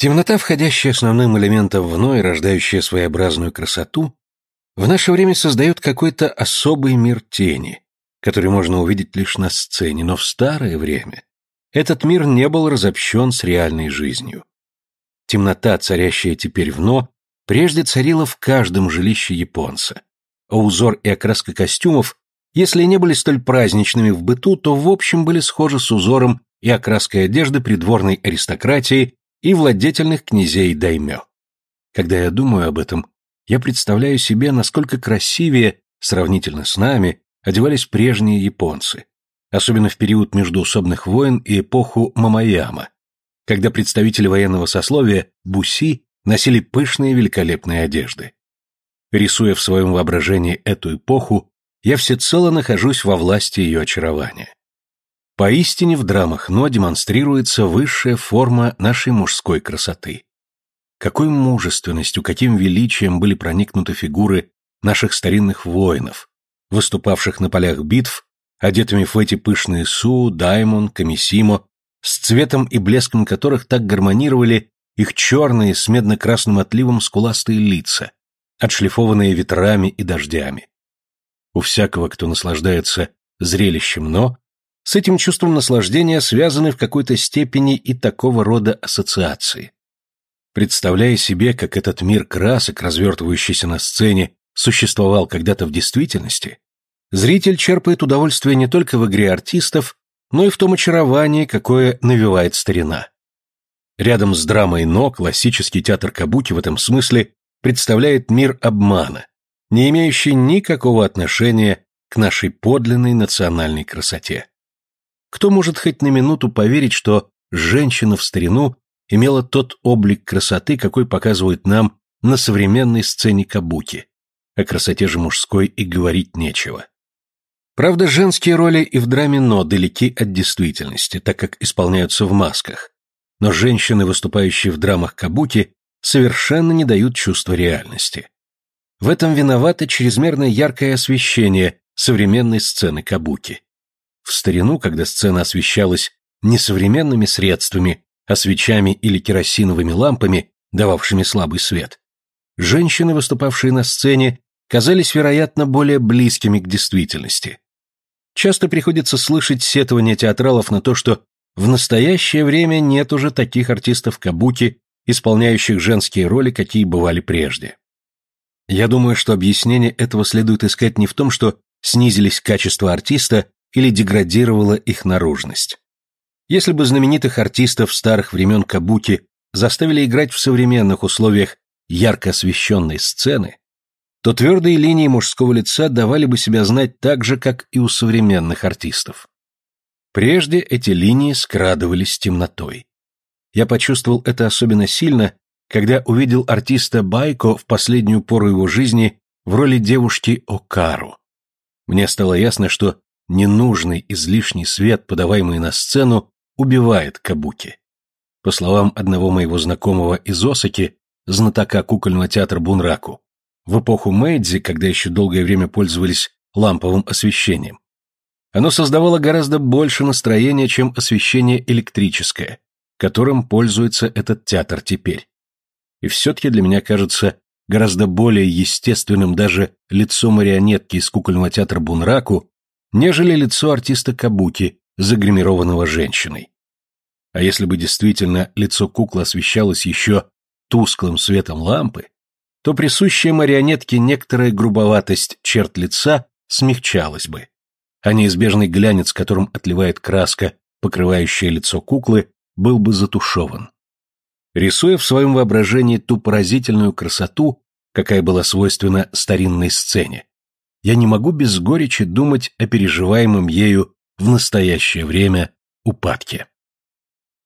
Темнота, входящая основным элементом в ной, рождающая своеобразную красоту, в наше время создает какой-то особый мир тени, который можно увидеть лишь на сцене, но в старое время этот мир не был разобщен с реальной жизнью. Темнота, царящая теперь в НО, прежде царила в каждом жилище японца, а узор и окраска костюмов, если не были столь праздничными в быту, то в общем были схожи с узором и окраской одежды придворной аристократии и владетельных князей даймё. Когда я думаю об этом, я представляю себе, насколько красивее, сравнительно с нами, одевались прежние японцы, особенно в период междуусобных войн и эпоху Мамаяма, когда представители военного сословия буси носили пышные великолепные одежды. Рисуя в своем воображении эту эпоху, я всецело нахожусь во власти ее очарования. Поистине в драмах Но демонстрируется высшая форма нашей мужской красоты. Какой мужественностью, каким величием были проникнуты фигуры наших старинных воинов, выступавших на полях битв, одетыми в эти пышные су, даймон, камисимо, с цветом и блеском которых так гармонировали их черные с медно-красным отливом скуластые лица, отшлифованные ветрами и дождями. У всякого, кто наслаждается зрелищем «но», с этим чувством наслаждения связаны в какой-то степени и такого рода ассоциации. Представляя себе, как этот мир красок, развертывающийся на сцене, существовал когда-то в действительности, зритель черпает удовольствие не только в игре артистов, но и в том очаровании, какое навевает старина. Рядом с драмой «Но» классический театр Кабуки в этом смысле представляет мир обмана, не имеющий никакого отношения к нашей подлинной национальной красоте. Кто может хоть на минуту поверить, что женщина в старину имела тот облик красоты, какой показывают нам на современной сцене Кабуки? О красоте же мужской и говорить нечего. Правда, женские роли и в драме «Но» далеки от действительности, так как исполняются в масках. Но женщины, выступающие в драмах Кабуки, совершенно не дают чувства реальности. В этом виновато чрезмерно яркое освещение современной сцены Кабуки. В старину, когда сцена освещалась не современными средствами, а свечами или керосиновыми лампами, дававшими слабый свет, женщины, выступавшие на сцене, казались, вероятно, более близкими к действительности. Часто приходится слышать сетования театралов на то, что в настоящее время нет уже таких артистов кабуки, исполняющих женские роли, какие бывали прежде. Я думаю, что объяснение этого следует искать не в том, что снизились качества артиста или деградировала их наружность. Если бы знаменитых артистов старых времен кабуки заставили играть в современных условиях ярко освещенной сцены, то твердые линии мужского лица давали бы себя знать так же, как и у современных артистов. Прежде эти линии скрадывались темнотой. Я почувствовал это особенно сильно, когда увидел артиста Байко в последнюю пору его жизни в роли девушки Окару. Мне стало ясно, что ненужный излишний свет, подаваемый на сцену, убивает кабуки. По словам одного моего знакомого из Осаки, знатока кукольного театра Бунраку, в эпоху Мэйдзи, когда еще долгое время пользовались ламповым освещением. Оно создавало гораздо больше настроения, чем освещение электрическое, которым пользуется этот театр теперь. И все-таки для меня кажется гораздо более естественным даже лицо марионетки из кукольного театра Бунраку, нежели лицо артиста Кабуки, загримированного женщиной. А если бы действительно лицо куклы освещалось еще тусклым светом лампы, то присущая марионетке некоторая грубоватость черт лица смягчалась бы, а неизбежный глянец, которым отливает краска, покрывающая лицо куклы, был бы затушеван. Рисуя в своем воображении ту поразительную красоту, какая была свойственна старинной сцене, я не могу без горечи думать о переживаемом ею в настоящее время упадке.